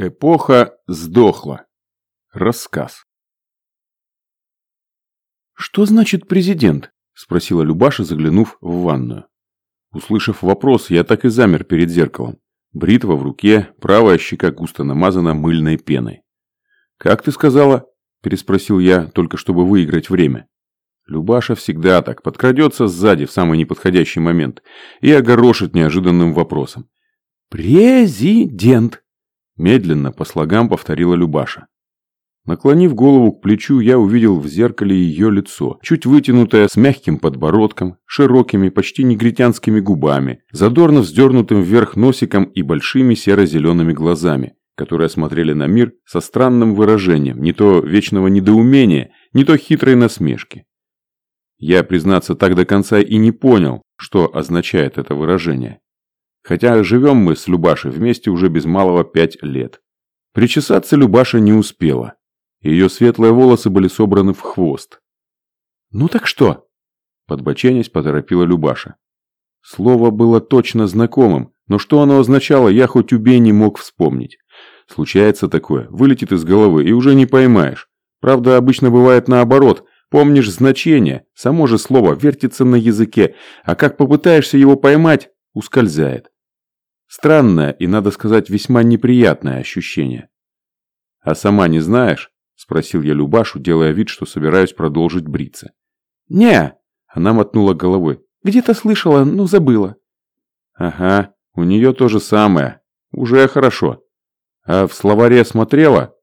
Эпоха сдохла. Рассказ. «Что значит президент?» – спросила Любаша, заглянув в ванную. Услышав вопрос, я так и замер перед зеркалом. Бритва в руке, правая щека густо намазана мыльной пеной. «Как ты сказала?» – переспросил я, только чтобы выиграть время. Любаша всегда так, подкрадется сзади в самый неподходящий момент и огорошит неожиданным вопросом. «Президент!» Медленно, по слогам повторила Любаша. Наклонив голову к плечу, я увидел в зеркале ее лицо, чуть вытянутое, с мягким подбородком, широкими, почти негритянскими губами, задорно вздернутым вверх носиком и большими серо-зелеными глазами, которые смотрели на мир со странным выражением, не то вечного недоумения, не то хитрой насмешки. Я, признаться, так до конца и не понял, что означает это выражение. Хотя живем мы с Любашей вместе уже без малого пять лет. Причесаться Любаша не успела. Ее светлые волосы были собраны в хвост. «Ну так что?» Подбоченясь, поторопила Любаша. Слово было точно знакомым, но что оно означало, я хоть убей не мог вспомнить. Случается такое, вылетит из головы и уже не поймаешь. Правда, обычно бывает наоборот. Помнишь значение, само же слово вертится на языке, а как попытаешься его поймать, ускользает. Странное и, надо сказать, весьма неприятное ощущение. «А сама не знаешь?» – спросил я Любашу, делая вид, что собираюсь продолжить бриться. «Не!» – она мотнула головой. «Где-то слышала, но забыла». «Ага, у нее то же самое. Уже хорошо. А в словаре смотрела?»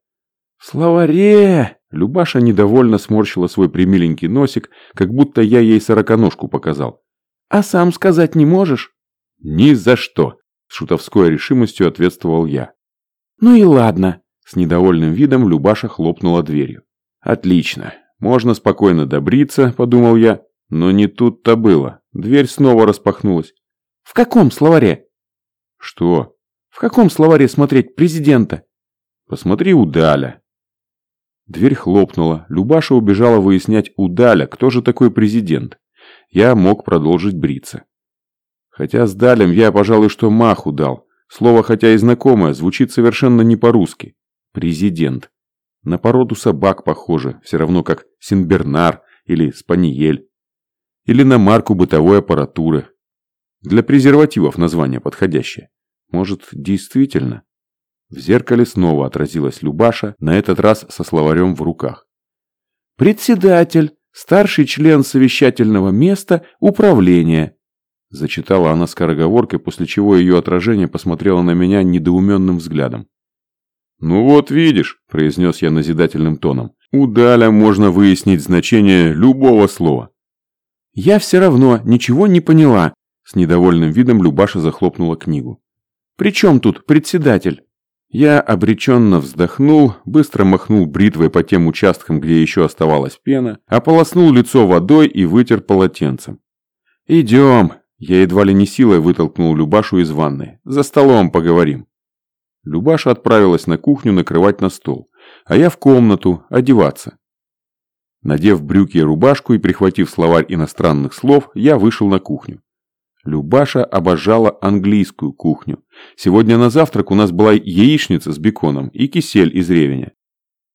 «В словаре!» Любаша недовольно сморщила свой примиленький носик, как будто я ей сороконожку показал. «А сам сказать не можешь?» «Ни за что!» С шутовской решимостью ответствовал я. «Ну и ладно». С недовольным видом Любаша хлопнула дверью. «Отлично. Можно спокойно добриться», – подумал я. Но не тут-то было. Дверь снова распахнулась. «В каком словаре?» «Что?» «В каком словаре смотреть президента?» «Посмотри у Даля». Дверь хлопнула. Любаша убежала выяснять у Даля, кто же такой президент. Я мог продолжить бриться. Хотя с Далем я, пожалуй, что маху дал. Слово, хотя и знакомое, звучит совершенно не по-русски. Президент. На породу собак похоже, все равно как Синбернар или Спаниель. Или на марку бытовой аппаратуры. Для презервативов название подходящее. Может, действительно? В зеркале снова отразилась Любаша, на этот раз со словарем в руках. «Председатель, старший член совещательного места, управления, Зачитала она скороговоркой, после чего ее отражение посмотрело на меня недоуменным взглядом. «Ну вот видишь», – произнес я назидательным тоном, – «у Даля можно выяснить значение любого слова». «Я все равно ничего не поняла», – с недовольным видом Любаша захлопнула книгу. «При чем тут председатель?» Я обреченно вздохнул, быстро махнул бритвой по тем участкам, где еще оставалась пена, ополоснул лицо водой и вытер полотенцем. «Идем, я едва ли не силой вытолкнул Любашу из ванной. «За столом поговорим». Любаша отправилась на кухню накрывать на стол, а я в комнату одеваться. Надев брюки и рубашку и прихватив словарь иностранных слов, я вышел на кухню. Любаша обожала английскую кухню. Сегодня на завтрак у нас была яичница с беконом и кисель из ревеня.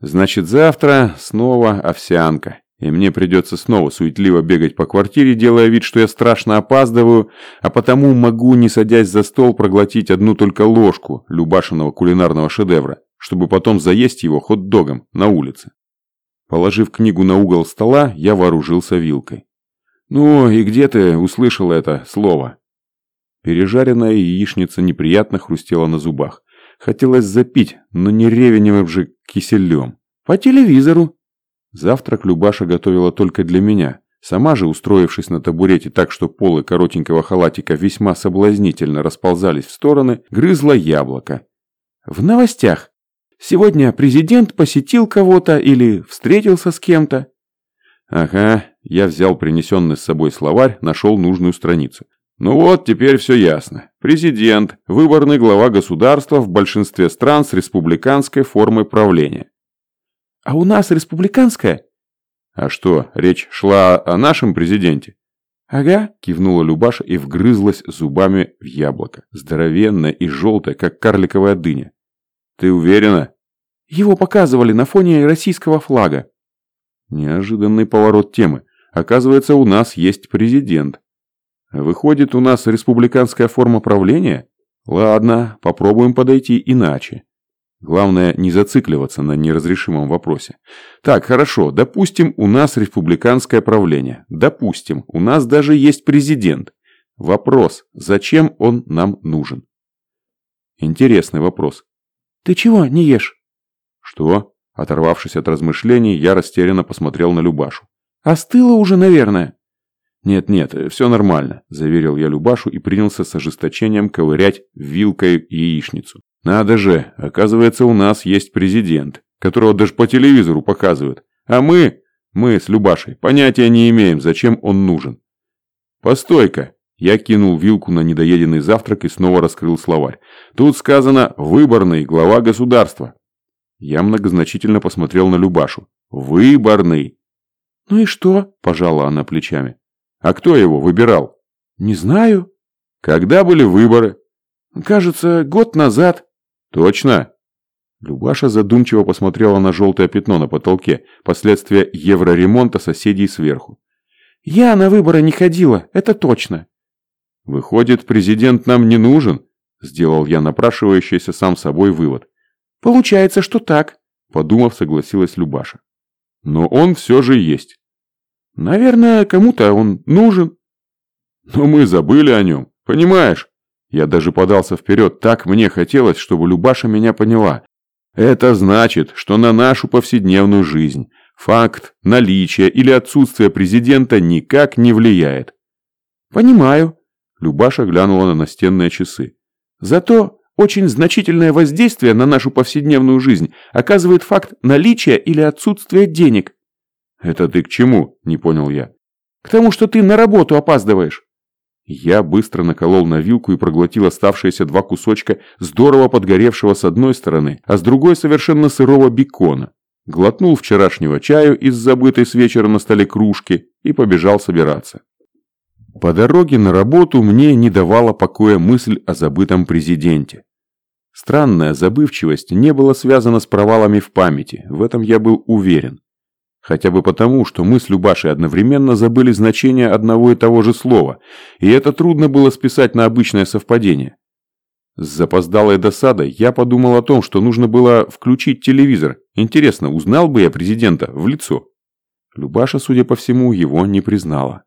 Значит, завтра снова овсянка. И мне придется снова суетливо бегать по квартире, делая вид, что я страшно опаздываю, а потому могу, не садясь за стол, проглотить одну только ложку любашенного кулинарного шедевра, чтобы потом заесть его хот-догом на улице. Положив книгу на угол стола, я вооружился вилкой. «Ну и где ты услышал это слово?» Пережаренная яичница неприятно хрустела на зубах. Хотелось запить, но не ревеневым же киселем. «По телевизору», Завтрак Любаша готовила только для меня. Сама же, устроившись на табурете так, что полы коротенького халатика весьма соблазнительно расползались в стороны, грызла яблоко. В новостях. Сегодня президент посетил кого-то или встретился с кем-то. Ага, я взял принесенный с собой словарь, нашел нужную страницу. Ну вот, теперь все ясно. Президент – выборный глава государства в большинстве стран с республиканской формой правления. А у нас республиканская?» «А что, речь шла о нашем президенте?» «Ага», – кивнула Любаша и вгрызлась зубами в яблоко, здоровенное и желтое, как карликовая дыня. Ты уверена? Его показывали на фоне российского флага. Неожиданный поворот темы. Оказывается, у нас есть президент. Выходит, у нас республиканская форма правления? Ладно, попробуем подойти иначе. Главное, не зацикливаться на неразрешимом вопросе. Так, хорошо, допустим, у нас республиканское правление. Допустим, у нас даже есть президент. Вопрос, зачем он нам нужен? Интересный вопрос. Ты чего не ешь? Что? Оторвавшись от размышлений, я растерянно посмотрел на Любашу. Остыло уже, наверное. «Нет-нет, все нормально», – заверил я Любашу и принялся с ожесточением ковырять вилкой яичницу. «Надо же, оказывается, у нас есть президент, которого даже по телевизору показывают. А мы, мы с Любашей, понятия не имеем, зачем он нужен». «Постой-ка!» Я кинул вилку на недоеденный завтрак и снова раскрыл словарь. «Тут сказано «выборный глава государства». Я многозначительно посмотрел на Любашу. «Выборный!» «Ну и что?» – пожала она плечами. А кто его выбирал? Не знаю. Когда были выборы? Кажется, год назад. Точно? Любаша задумчиво посмотрела на желтое пятно на потолке, последствия евроремонта соседей сверху. Я на выборы не ходила, это точно. Выходит, президент нам не нужен? Сделал я напрашивающийся сам собой вывод. Получается, что так, подумав, согласилась Любаша. Но он все же есть. Наверное, кому-то он нужен. Но мы забыли о нем, понимаешь? Я даже подался вперед, так мне хотелось, чтобы Любаша меня поняла. Это значит, что на нашу повседневную жизнь факт наличия или отсутствия президента никак не влияет. Понимаю. Любаша глянула на настенные часы. Зато очень значительное воздействие на нашу повседневную жизнь оказывает факт наличия или отсутствия денег. «Это ты к чему?» – не понял я. «К тому, что ты на работу опаздываешь». Я быстро наколол на вилку и проглотил оставшиеся два кусочка здорово подгоревшего с одной стороны, а с другой совершенно сырого бекона. Глотнул вчерашнего чаю из забытой с вечера на столе кружки и побежал собираться. По дороге на работу мне не давала покоя мысль о забытом президенте. Странная забывчивость не была связана с провалами в памяти, в этом я был уверен. Хотя бы потому, что мы с Любашей одновременно забыли значение одного и того же слова, и это трудно было списать на обычное совпадение. С запоздалой досадой я подумал о том, что нужно было включить телевизор. Интересно, узнал бы я президента в лицо? Любаша, судя по всему, его не признала.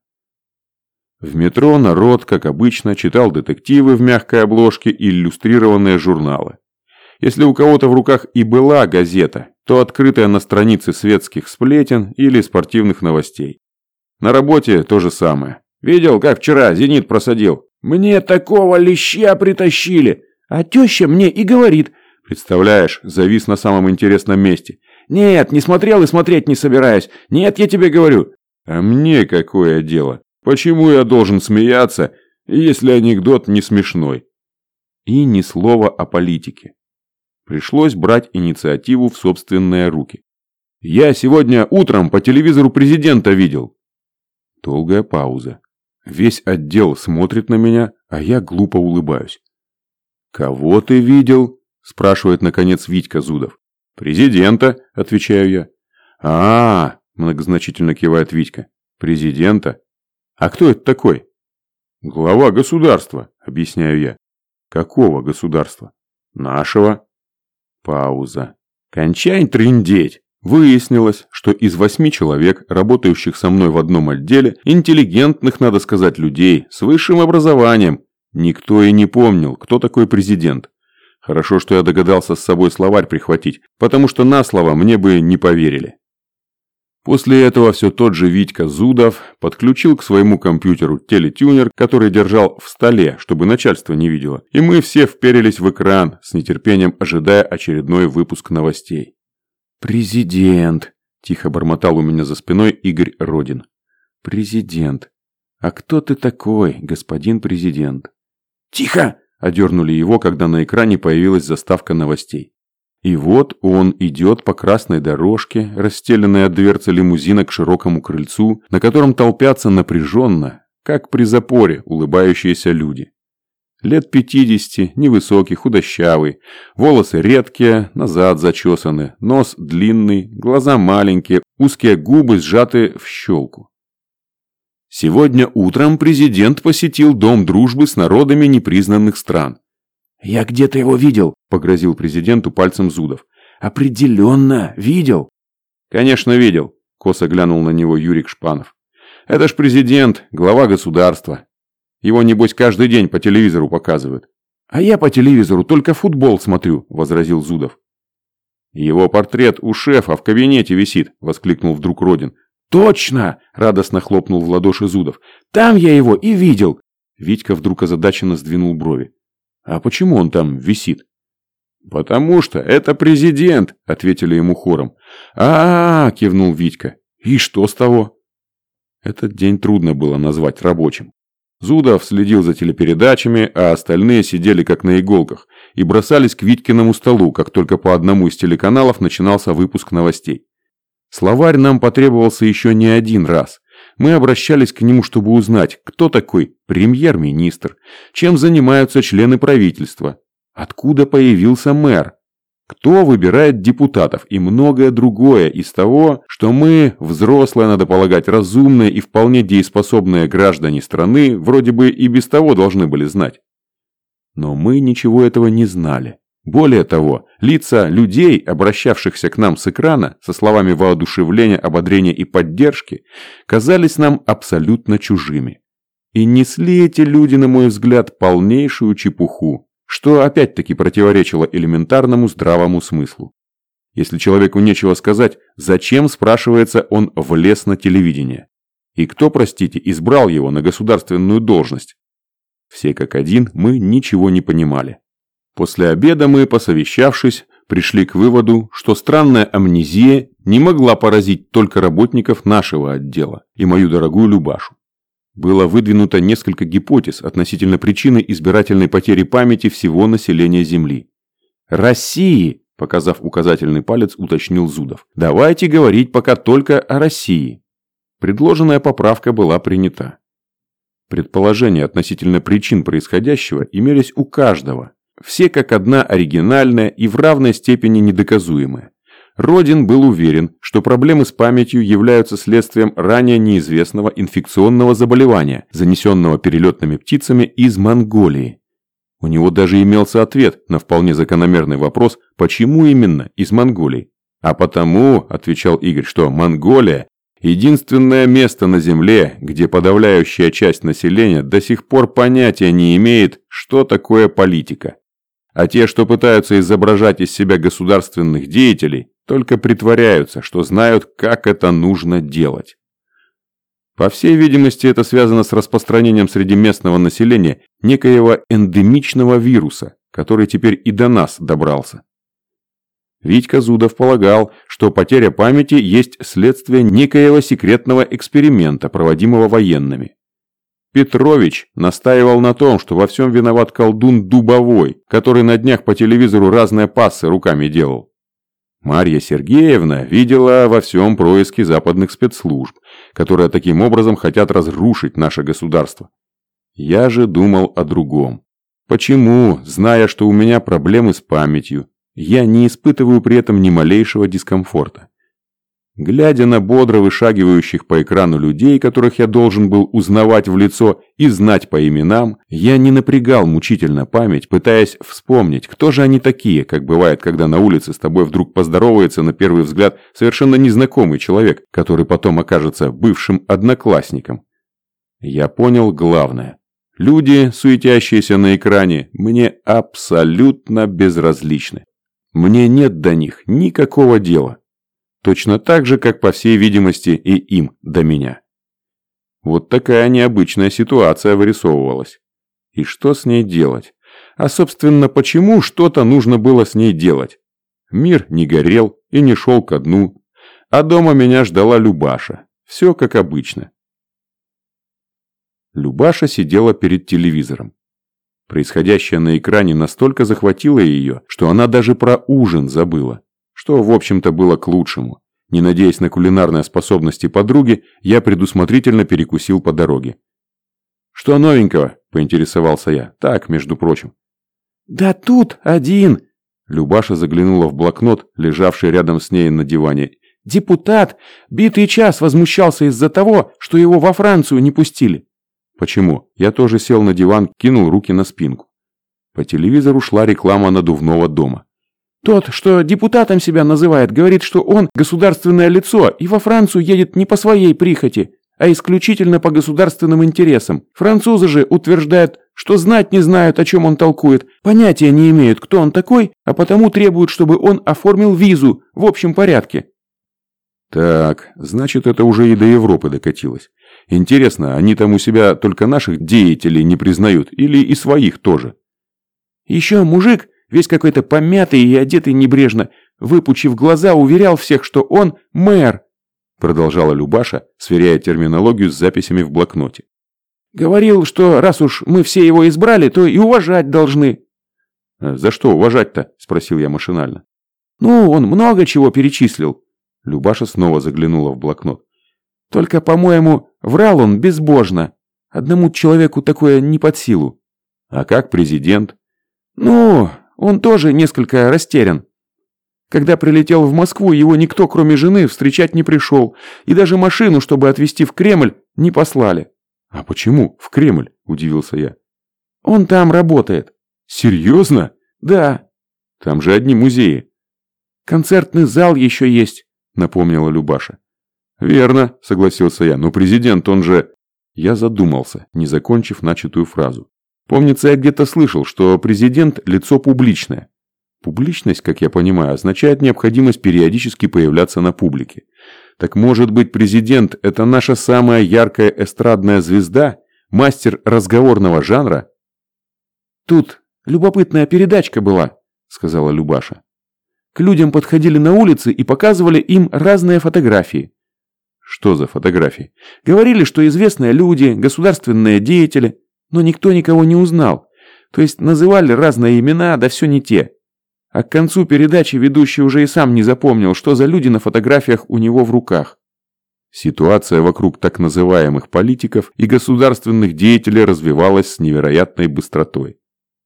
В метро народ, как обычно, читал детективы в мягкой обложке и иллюстрированные журналы. Если у кого-то в руках и была газета, то открытая на странице светских сплетен или спортивных новостей. На работе то же самое. Видел, как вчера «Зенит» просадил? Мне такого леща притащили. А теща мне и говорит. Представляешь, завис на самом интересном месте. Нет, не смотрел и смотреть не собираюсь. Нет, я тебе говорю. А мне какое дело? Почему я должен смеяться, если анекдот не смешной? И ни слова о политике. Пришлось брать инициативу в собственные руки. «Я сегодня утром по телевизору президента видел». Долгая пауза. Весь отдел смотрит на меня, а я глупо улыбаюсь. «Кого ты видел?» – спрашивает, наконец, Витька Зудов. «Президента», – отвечаю я. а, -а, -а многозначительно кивает Витька. «Президента? А кто это такой?» «Глава государства», – объясняю я. «Какого государства?» «Нашего». Пауза. «Кончай трындеть!» Выяснилось, что из восьми человек, работающих со мной в одном отделе, интеллигентных, надо сказать, людей, с высшим образованием, никто и не помнил, кто такой президент. Хорошо, что я догадался с собой словарь прихватить, потому что на слово мне бы не поверили. После этого все тот же Витька Зудов подключил к своему компьютеру телетюнер, который держал в столе, чтобы начальство не видело, и мы все вперились в экран, с нетерпением ожидая очередной выпуск новостей. «Президент!» – тихо бормотал у меня за спиной Игорь Родин. «Президент! А кто ты такой, господин президент?» «Тихо!» – одернули его, когда на экране появилась заставка новостей. И вот он идет по красной дорожке, расстеленной от дверцы лимузина к широкому крыльцу, на котором толпятся напряженно, как при запоре, улыбающиеся люди. Лет пятидесяти, невысокий, худощавый, волосы редкие, назад зачесаны, нос длинный, глаза маленькие, узкие губы сжаты в щелку. Сегодня утром президент посетил Дом дружбы с народами непризнанных стран. «Я где-то его видел», – погрозил президенту пальцем Зудов. «Определенно видел». «Конечно видел», – косо глянул на него Юрик Шпанов. «Это ж президент, глава государства. Его, небось, каждый день по телевизору показывают». «А я по телевизору только футбол смотрю», – возразил Зудов. «Его портрет у шефа в кабинете висит», – воскликнул вдруг Родин. «Точно!» – радостно хлопнул в ладоши Зудов. «Там я его и видел!» Витька вдруг озадаченно сдвинул брови. «А почему он там висит?» «Потому что это президент!» – ответили ему хором. а, -а, -а кивнул Витька. «И что с того?» Этот день трудно было назвать рабочим. Зудов следил за телепередачами, а остальные сидели как на иголках и бросались к Витькиному столу, как только по одному из телеканалов начинался выпуск новостей. Словарь нам потребовался еще не один раз. Мы обращались к нему, чтобы узнать, кто такой премьер-министр, чем занимаются члены правительства, откуда появился мэр, кто выбирает депутатов и многое другое из того, что мы, взрослые, надо полагать, разумные и вполне дееспособные граждане страны, вроде бы и без того должны были знать. Но мы ничего этого не знали. Более того, лица людей, обращавшихся к нам с экрана, со словами воодушевления, ободрения и поддержки, казались нам абсолютно чужими. И несли эти люди, на мой взгляд, полнейшую чепуху, что опять-таки противоречило элементарному здравому смыслу. Если человеку нечего сказать, зачем, спрашивается, он влез на телевидение? И кто, простите, избрал его на государственную должность? Все как один мы ничего не понимали. После обеда мы, посовещавшись, пришли к выводу, что странная амнезия не могла поразить только работников нашего отдела и мою дорогую Любашу. Было выдвинуто несколько гипотез относительно причины избирательной потери памяти всего населения Земли. «России!» – показав указательный палец, уточнил Зудов. «Давайте говорить пока только о России». Предложенная поправка была принята. Предположения относительно причин происходящего имелись у каждого, все как одна оригинальная и в равной степени недоказуемая. Родин был уверен, что проблемы с памятью являются следствием ранее неизвестного инфекционного заболевания, занесенного перелетными птицами из Монголии. У него даже имелся ответ на вполне закономерный вопрос, почему именно из Монголии. А потому, отвечал Игорь, что Монголия – единственное место на Земле, где подавляющая часть населения до сих пор понятия не имеет, что такое политика. А те, что пытаются изображать из себя государственных деятелей, только притворяются, что знают, как это нужно делать. По всей видимости, это связано с распространением среди местного населения некоего эндемичного вируса, который теперь и до нас добрался. Витька Зудов полагал, что потеря памяти есть следствие некоего секретного эксперимента, проводимого военными. Петрович настаивал на том, что во всем виноват колдун Дубовой, который на днях по телевизору разные пассы руками делал. Марья Сергеевна видела во всем происки западных спецслужб, которые таким образом хотят разрушить наше государство. Я же думал о другом. Почему, зная, что у меня проблемы с памятью, я не испытываю при этом ни малейшего дискомфорта? Глядя на бодро вышагивающих по экрану людей, которых я должен был узнавать в лицо и знать по именам, я не напрягал мучительно память, пытаясь вспомнить, кто же они такие, как бывает, когда на улице с тобой вдруг поздоровается на первый взгляд совершенно незнакомый человек, который потом окажется бывшим одноклассником. Я понял главное. Люди, суетящиеся на экране, мне абсолютно безразличны. Мне нет до них никакого дела. Точно так же, как, по всей видимости, и им до меня. Вот такая необычная ситуация вырисовывалась. И что с ней делать? А, собственно, почему что-то нужно было с ней делать? Мир не горел и не шел ко дну. А дома меня ждала Любаша. Все как обычно. Любаша сидела перед телевизором. Происходящее на экране настолько захватило ее, что она даже про ужин забыла что, в общем-то, было к лучшему. Не надеясь на кулинарные способности подруги, я предусмотрительно перекусил по дороге. «Что новенького?» – Поинтересовался я. Так, между прочим. Да тут один. Любаша заглянула в блокнот, лежавший рядом с ней на диване. Депутат битый час возмущался из-за того, что его во Францию не пустили. Почему? Я тоже сел на диван, кинул руки на спинку. По телевизору шла реклама надувного дома. Тот, что депутатом себя называет, говорит, что он государственное лицо и во Францию едет не по своей прихоти, а исключительно по государственным интересам. Французы же утверждают, что знать не знают, о чем он толкует, понятия не имеют, кто он такой, а потому требуют, чтобы он оформил визу в общем порядке. Так, значит, это уже и до Европы докатилось. Интересно, они там у себя только наших деятелей не признают или и своих тоже? Еще мужик, весь какой-то помятый и одетый небрежно, выпучив глаза, уверял всех, что он мэр. Продолжала Любаша, сверяя терминологию с записями в блокноте. Говорил, что раз уж мы все его избрали, то и уважать должны. «Э, «За что уважать-то?» – спросил я машинально. «Ну, он много чего перечислил». Любаша снова заглянула в блокнот. «Только, по-моему, врал он безбожно. Одному человеку такое не под силу». «А как президент?» Ну, он тоже несколько растерян. Когда прилетел в Москву, его никто, кроме жены, встречать не пришел. И даже машину, чтобы отвезти в Кремль, не послали. «А почему в Кремль?» – удивился я. «Он там работает». «Серьезно?» «Да». «Там же одни музеи». «Концертный зал еще есть», – напомнила Любаша. «Верно», – согласился я, – «но президент, он же...» Я задумался, не закончив начатую фразу. Помнится, я где-то слышал, что президент – лицо публичное. Публичность, как я понимаю, означает необходимость периодически появляться на публике. Так может быть, президент – это наша самая яркая эстрадная звезда, мастер разговорного жанра? Тут любопытная передачка была, сказала Любаша. К людям подходили на улице и показывали им разные фотографии. Что за фотографии? Говорили, что известные люди, государственные деятели, но никто никого не узнал. То есть называли разные имена, да все не те. А к концу передачи ведущий уже и сам не запомнил, что за люди на фотографиях у него в руках. Ситуация вокруг так называемых политиков и государственных деятелей развивалась с невероятной быстротой.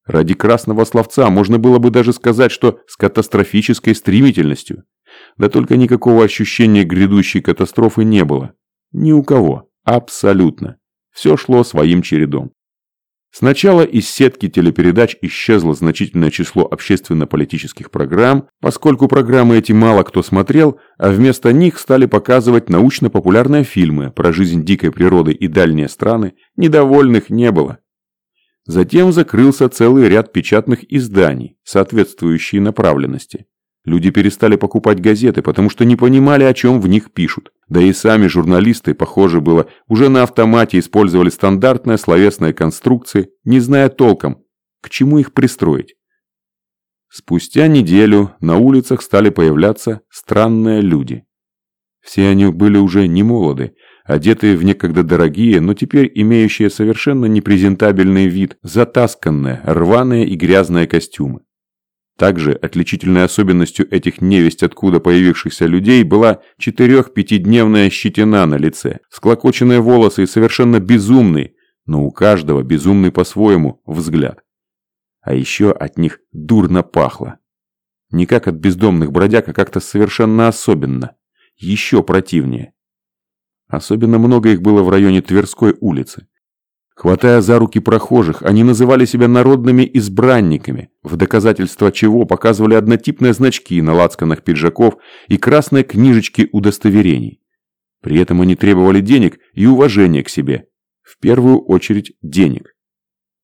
Ради красного словца можно было бы даже сказать, что с катастрофической стремительностью. Да только никакого ощущения грядущей катастрофы не было. Ни у кого. Абсолютно. Все шло своим чередом. Сначала из сетки телепередач исчезло значительное число общественно-политических программ, поскольку программы эти мало кто смотрел, а вместо них стали показывать научно-популярные фильмы про жизнь дикой природы и дальние страны, недовольных не было. Затем закрылся целый ряд печатных изданий, соответствующие направленности. Люди перестали покупать газеты, потому что не понимали, о чем в них пишут. Да и сами журналисты, похоже было, уже на автомате использовали стандартные словесные конструкции, не зная толком, к чему их пристроить. Спустя неделю на улицах стали появляться странные люди. Все они были уже не молоды, одетые в некогда дорогие, но теперь имеющие совершенно непрезентабельный вид, затасканные, рваные и грязные костюмы. Также отличительной особенностью этих невесть откуда появившихся людей была четырех-пятидневная щетина на лице, склокоченные волосы и совершенно безумный, но у каждого безумный по-своему взгляд. А еще от них дурно пахло. Не как от бездомных бродяг, а как-то совершенно особенно. Еще противнее. Особенно много их было в районе Тверской улицы. Хватая за руки прохожих, они называли себя народными избранниками, в доказательство чего показывали однотипные значки на лацканах пиджаков и красные книжечки удостоверений. При этом они требовали денег и уважения к себе. В первую очередь денег.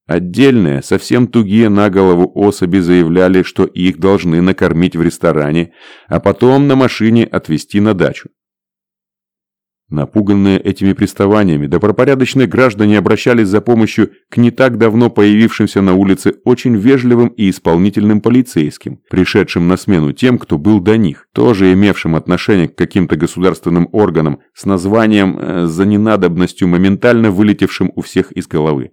Отдельные, совсем тугие на голову особи заявляли, что их должны накормить в ресторане, а потом на машине отвезти на дачу. Напуганные этими приставаниями, добропорядочные граждане обращались за помощью к не так давно появившимся на улице очень вежливым и исполнительным полицейским, пришедшим на смену тем, кто был до них, тоже имевшим отношение к каким-то государственным органам с названием э, «за ненадобностью», моментально вылетевшим у всех из головы.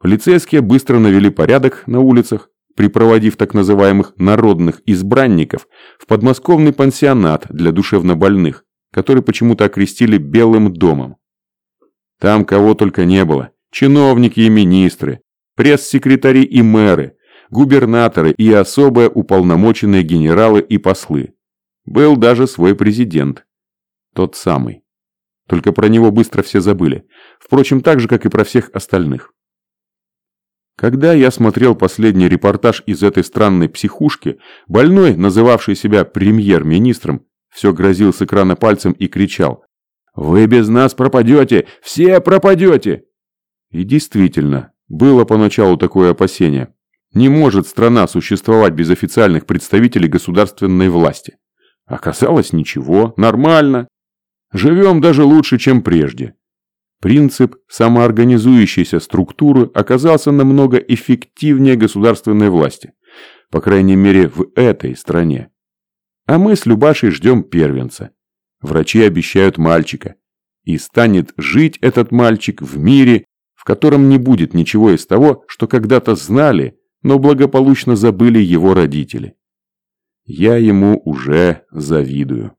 Полицейские быстро навели порядок на улицах, припроводив так называемых «народных избранников» в подмосковный пансионат для душевнобольных, который почему-то окрестили Белым домом. Там кого только не было. Чиновники и министры, пресс-секретари и мэры, губернаторы и особо уполномоченные генералы и послы. Был даже свой президент. Тот самый. Только про него быстро все забыли. Впрочем, так же, как и про всех остальных. Когда я смотрел последний репортаж из этой странной психушки, больной, называвший себя премьер-министром, все грозил с экрана пальцем и кричал «Вы без нас пропадете! Все пропадете!» И действительно, было поначалу такое опасение. Не может страна существовать без официальных представителей государственной власти. Оказалось, ничего, нормально. Живем даже лучше, чем прежде. Принцип самоорганизующейся структуры оказался намного эффективнее государственной власти. По крайней мере, в этой стране. А мы с Любашей ждем первенца. Врачи обещают мальчика. И станет жить этот мальчик в мире, в котором не будет ничего из того, что когда-то знали но благополучно забыли его родители. Я ему уже завидую.